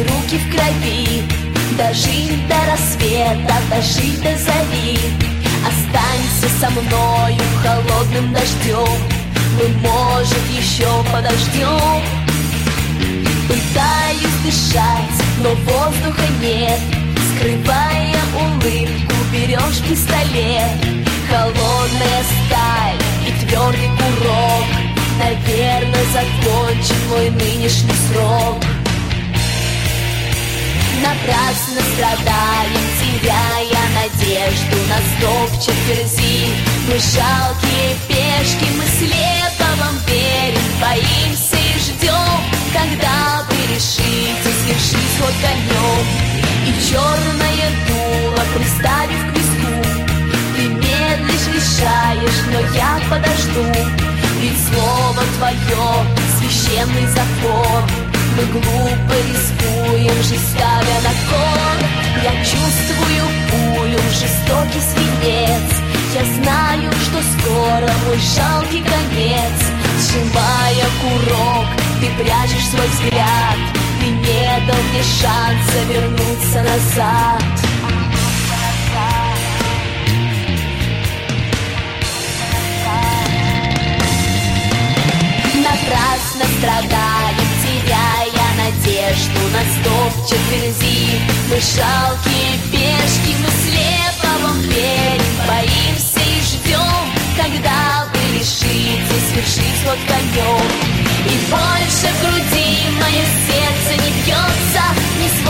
и руки в крови. Дожить до рассвета, дожить до зари Останься со мною холодным дождем. Мы, может, еще подождем. Пытаюсь дышать, но воздуха нет. Скрывая улыбку, берешь пистолет. Холодная сталь и твердый курок. Наверное, закончит мой нынешний срок Напрасно страдаем, теряя надежду Нас топчет верзи Мы жалкие пешки, мы слепо вам верим Боимся и ждем, когда вы решите Свершить ход конем И черное дуло приставив к виску Ты медлишь, решаешь, но я подожду. Ведь слово твое священный закон мы глупо рискуем, жизнь ставя на кон Я чувствую пулю, жестокий свинец. Я знаю, что скоро мой жалкий конец. Сжимая курок, ты прячешь свой взгляд. Ты не дал мне шанса вернуться назад надежду нас топчет верзи Мы жалкие пешки, мы слепо вам верим Боимся и ждем, когда вы решите свершить ход конем И больше в груди мое сердце не бьется Ни звука,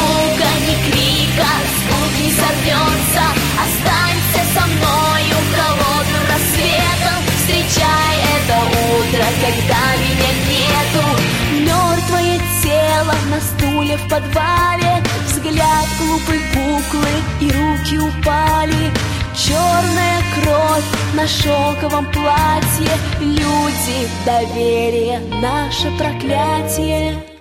стуле в подвале. Взгляд глупой куклы и руки упали. Черная кровь на шелковом платье. Люди, доверие, наше проклятие